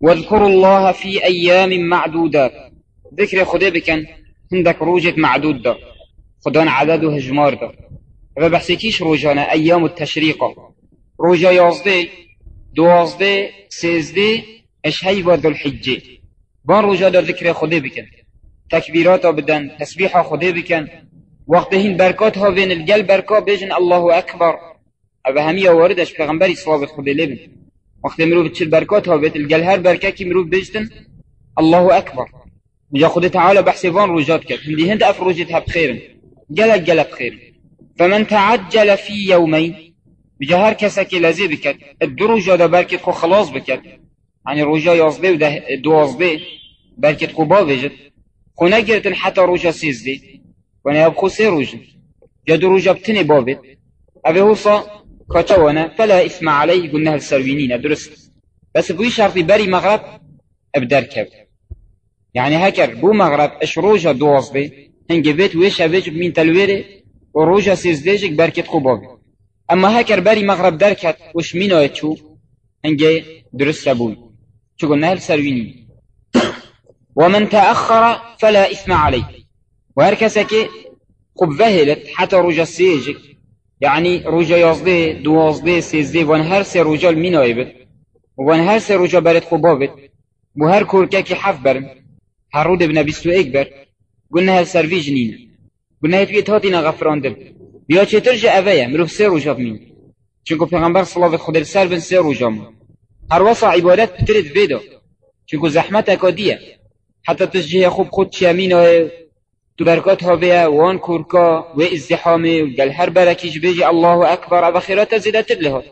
واذكروا الله في أيام معدودات ذكر خدا بكن هندك روجة معدود ده. خدان عدد و هجمار ده. و بحثكيش روجانا؟ أيام التشريق. روجا يازده دوازده سيزده اش هي ذو الحجة. بان روجا در ذكر خدا بكن. تكبيرات بدن تسبيح خدا بكن. وقت هين بركات ها بين القلب بركات بيجن الله أكبر أبا واردش پیغمبری صلابت خدا لبن. وقت مروف تشل بركات ها بيت القل هر بركة كي مروف بيجتن الله أكبر وجا خدا تعالى بحسبان روجات كت هندي هند أف روجتها بخير قلق قلق بخير فمن تعجل في يومين بجا هر كسا كي لازي بكت الدروجة دا بركت خو خلاص بكت يعني روجا يازده وده دوازده بركت خو با بيجت خو نگرتن حتى روجا سيزده وأنا يبخو سي روجا جا بتني بابت أبي هوصا كاتوانا فلا إثم عليه قلنا السروينين درست. بس بوي شرطي بري مغرب ابدركب يعني هكر بو مغرب إش روجا دوازده هنگه بيت ويش هبيج من تلويره وروجا سيزديجك بركت خوبابي أما هكر بري مغرب دركت وش مين آيتشو هنگه درست بوي. شو قلنا السروينين ومن تأخر فلا إثم عليه. وهركسك خب فهلت حتى روجا سيجك يعني روجا يازده دوازده سيزده وان هر سي روجا الميناي بد وان هر سي روجا برد خوبا بو هر كوركا كي حف برم. هر رود ابن بيستو ايك بر. قلنا هر سروي جنين قلنا هر بيت هاتينا غفران دل. بیا چطور جا اوه مروف سه روجا بمين چونکو پیغمبر الله خود سر بن سه روجا مو. هر واسع عبادت بترد بيدا چونکو زحمت اکادیه. حتی تشجیه خوب خود چیامینه تو برکات ها بیا وان کورکا و ازدحامه و گل هر برکیش بیجی الله اکبر أو خیرات زیده تبله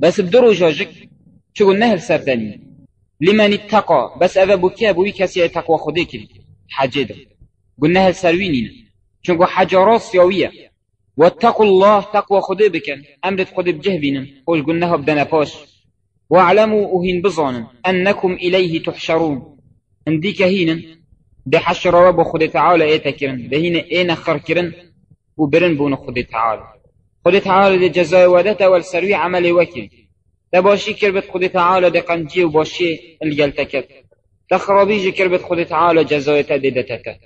بس بدرو جاجك شو قلنا سردني. لمن اتقى. بس أبا بوكي أبوي كسي تقوى خدي كري حاجة قلنا سروينين شو حاجة سياوية واتقوا الله تقوى خدي بكن. أمرت خدي بجهبين. خوش قلناها بدنا باش. واعلموا أهين بظانا أنكم إليه تحشرون. عندك هينا ده حشر رب خود تعالى إيه تكرن ده هنا إيه نخر كرن وبرن بون خود تعالى خود تعالى ده جزاء ودته والسروي عمل وكل ده باشي كربت خود تعالى ده قنجي وباشي الجلتكت تخربيج كربت خود تعالى جزاء تددتك